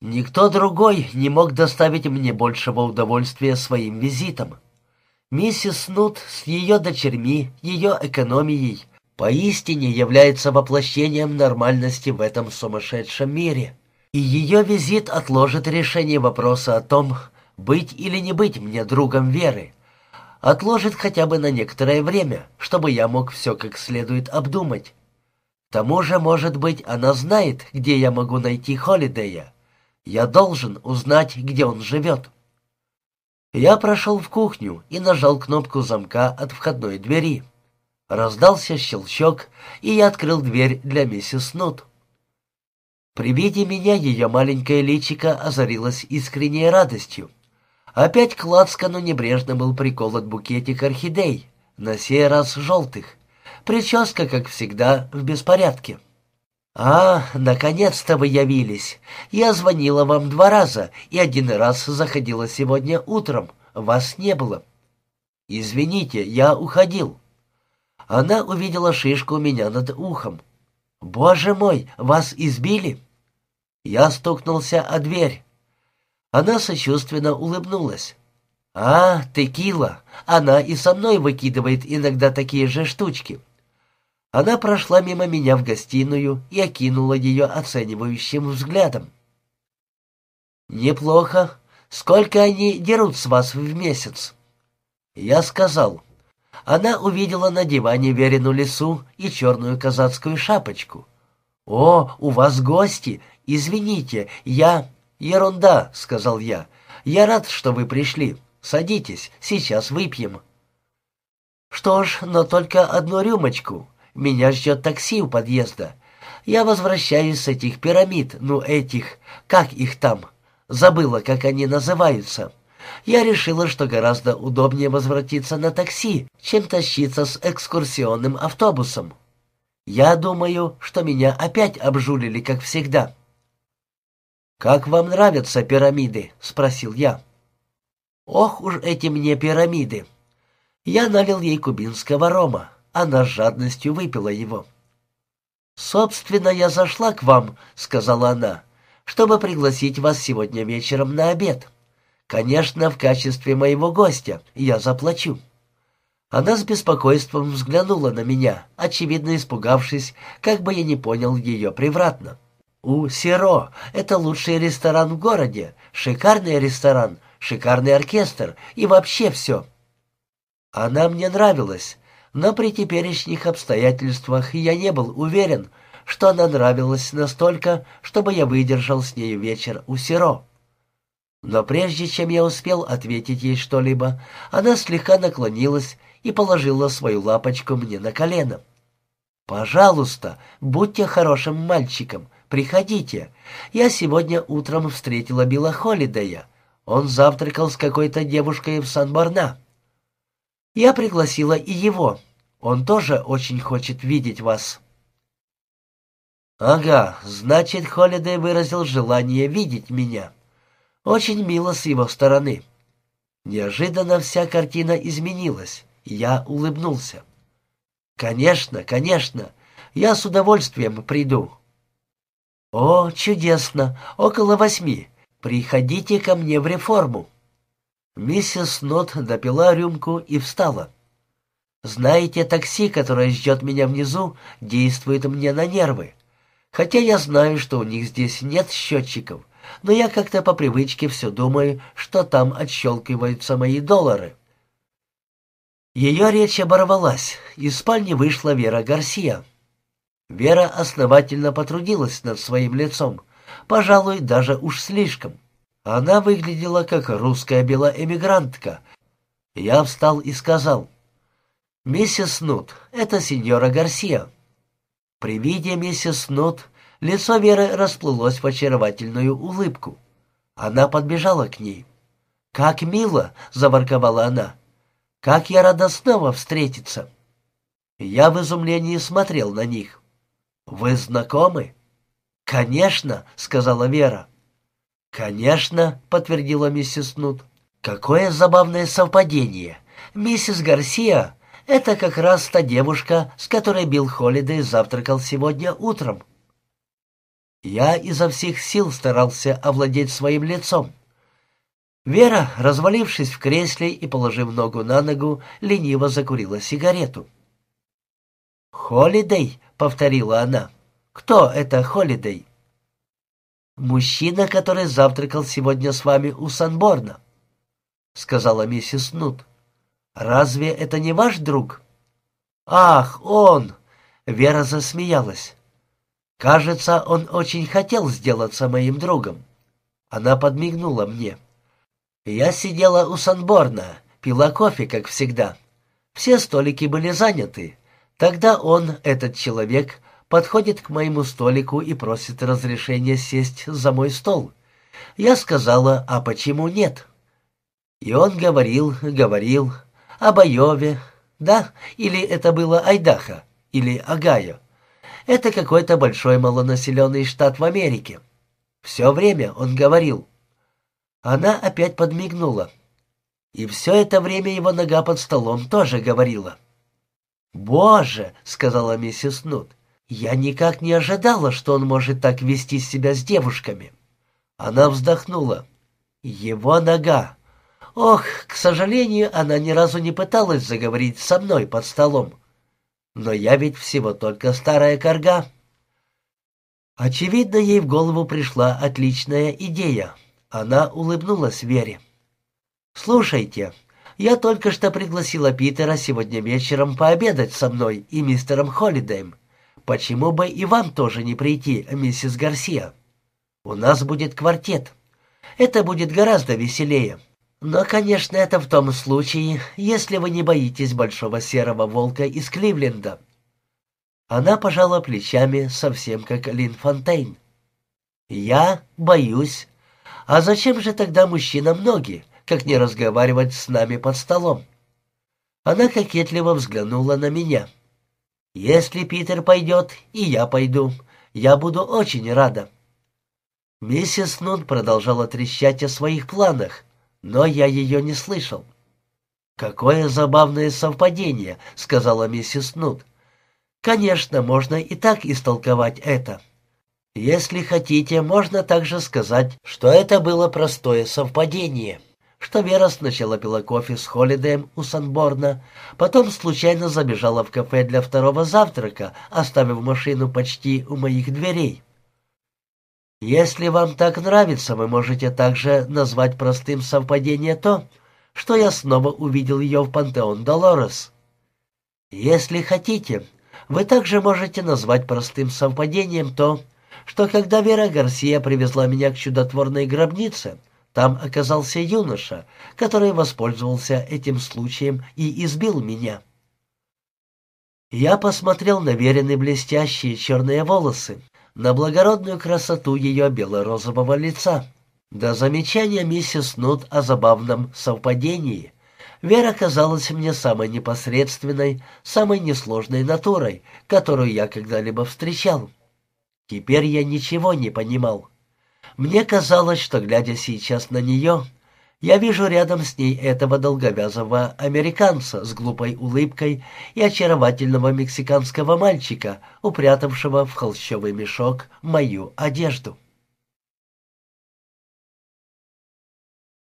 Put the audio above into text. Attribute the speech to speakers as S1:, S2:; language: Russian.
S1: Никто другой не мог доставить мне большего удовольствия своим визитом. Миссис Снут с ее дочерьми, ее экономией, поистине является воплощением нормальности в этом сумасшедшем мире. И ее визит отложит решение вопроса о том, быть или не быть мне другом Веры. Отложит хотя бы на некоторое время, чтобы я мог все как следует обдумать. К тому же, может быть, она знает, где я могу найти Холидея. Я должен узнать, где он живет. Я прошел в кухню и нажал кнопку замка от входной двери. Раздался щелчок, и я открыл дверь для миссис Нут. При виде меня ее маленькое личико озарилось искренней радостью. Опять к лацкану небрежно был приколот букетик орхидей, на сей раз желтых. Прическа, как всегда, в беспорядке. «А, наконец-то вы явились. Я звонила вам два раза, и один раз заходила сегодня утром. Вас не было». «Извините, я уходил». Она увидела шишку у меня над ухом. «Боже мой, вас избили?» Я стукнулся о дверь. Она сочувственно улыбнулась. «А, текила! Она и со мной выкидывает иногда такие же штучки». Она прошла мимо меня в гостиную и окинула ее оценивающим взглядом. «Неплохо. Сколько они дерут с вас в месяц?» Я сказал. Она увидела на диване Верину лису и черную казацкую шапочку. «О, у вас гости! Извините, я...» «Ерунда», — сказал я. «Я рад, что вы пришли. Садитесь, сейчас выпьем». «Что ж, но только одну рюмочку. Меня ждет такси у подъезда. Я возвращаюсь с этих пирамид, ну этих, как их там? Забыла, как они называются. Я решила, что гораздо удобнее возвратиться на такси, чем тащиться с экскурсионным автобусом. Я думаю, что меня опять обжулили, как всегда. «Как вам нравятся пирамиды?» — спросил я. «Ох уж эти мне пирамиды!» Я налил ей кубинского рома. Она с жадностью выпила его. «Собственно, я зашла к вам», — сказала она, — «чтобы пригласить вас сегодня вечером на обед. Конечно, в качестве моего гостя я заплачу». Она с беспокойством взглянула на меня, очевидно испугавшись, как бы я не понял ее превратно. «У Сиро — это лучший ресторан в городе, шикарный ресторан, шикарный оркестр и вообще все». Она мне нравилась, но при теперешних обстоятельствах я не был уверен, что она нравилась настолько, чтобы я выдержал с ней вечер у Сиро. Но прежде чем я успел ответить ей что-либо, она слегка наклонилась и положила свою лапочку мне на колено. «Пожалуйста, будьте хорошим мальчиком, приходите. Я сегодня утром встретила Билла Холидея. Он завтракал с какой-то девушкой в Сан-Барна. Я пригласила и его. Он тоже очень хочет видеть вас». «Ага, значит, Холидей выразил желание видеть меня. Очень мило с его стороны». Неожиданно вся картина изменилась. Я улыбнулся. «Конечно, конечно. Я с удовольствием приду». «О, чудесно! Около восьми. Приходите ко мне в реформу». Миссис Нот допила рюмку и встала. «Знаете, такси, которое ждет меня внизу, действует мне на нервы. Хотя я знаю, что у них здесь нет счетчиков, но я как-то по привычке все думаю, что там отщелкиваются мои доллары». Ее речь оборвалась, из спальни вышла Вера Гарсия. Вера основательно потрудилась над своим лицом, пожалуй, даже уж слишком. Она выглядела как русская белоэмигрантка. Я встал и сказал, «Миссис Нут, это сеньора Гарсия». При виде миссис Нут лицо Веры расплылось в очаровательную улыбку. Она подбежала к ней. «Как мило!» — заворковала она. «Как я рада снова встретиться!» Я в изумлении смотрел на них. «Вы знакомы?» «Конечно!» — сказала Вера. «Конечно», — подтвердила миссис Нут. «Какое забавное совпадение. Миссис Гарсия — это как раз та девушка, с которой Билл Холлидей завтракал сегодня утром». Я изо всех сил старался овладеть своим лицом. Вера, развалившись в кресле и положив ногу на ногу, лениво закурила сигарету. «Холидей», — повторила она. «Кто это Холидей?» «Мужчина, который завтракал сегодня с вами у Санборна», — сказала миссис Нут. «Разве это не ваш друг?» «Ах, он!» — Вера засмеялась. «Кажется, он очень хотел сделаться моим другом». Она подмигнула мне. Я сидела у Санборна, пила кофе, как всегда. Все столики были заняты. Тогда он, этот человек, подходит к моему столику и просит разрешения сесть за мой стол. Я сказала, а почему нет? И он говорил, говорил об Айове, да, или это было Айдахо, или Огайо. Это какой-то большой малонаселенный штат в Америке. Все время он говорил. Она опять подмигнула. И все это время его нога под столом тоже говорила. «Боже!» — сказала миссис Нут. Я никак не ожидала, что он может так вести себя с девушками. Она вздохнула. Его нога. Ох, к сожалению, она ни разу не пыталась заговорить со мной под столом. Но я ведь всего только старая корга. Очевидно, ей в голову пришла отличная идея. Она улыбнулась Вере. «Слушайте, я только что пригласила Питера сегодня вечером пообедать со мной и мистером Холлидеем. Почему бы и вам тоже не прийти, миссис Гарсия? У нас будет квартет. Это будет гораздо веселее. Но, конечно, это в том случае, если вы не боитесь большого серого волка из Кливленда. Она пожала плечами, совсем как Лин Фонтейн. «Я боюсь. А зачем же тогда мужчинам ноги, как не разговаривать с нами под столом?» Она кокетливо взглянула на меня. Если Питер пойдет, и я пойду. Я буду очень рада». Миссис Нун продолжала трещать о своих планах, но я ее не слышал. «Какое забавное совпадение», — сказала миссис Нут. «Конечно, можно и так истолковать это. Если хотите, можно также сказать, что это было простое совпадение» что Вера сначала пила кофе с Холидеем у Санборна, потом случайно забежала в кафе для второго завтрака, оставив машину почти у моих дверей. Если вам так нравится, вы можете также назвать простым совпадение то, что я снова увидел ее в Пантеон Долорес. Если хотите, вы также можете назвать простым совпадением то, что когда Вера Гарсия привезла меня к чудотворной гробнице, там оказался юноша, который воспользовался этим случаем и избил меня. Я посмотрел на веренные блестящие черные волосы, на благородную красоту ее бело-розового лица. До замечания миссис Нут о забавном совпадении Вера казалась мне самой непосредственной, самой несложной натурой, которую я когда-либо встречал. Теперь я ничего не понимал. Мне казалось, что, глядя сейчас на нее, я вижу рядом с ней этого долговязого американца с глупой улыбкой и очаровательного мексиканского мальчика, упрятавшего в холщовый мешок мою одежду.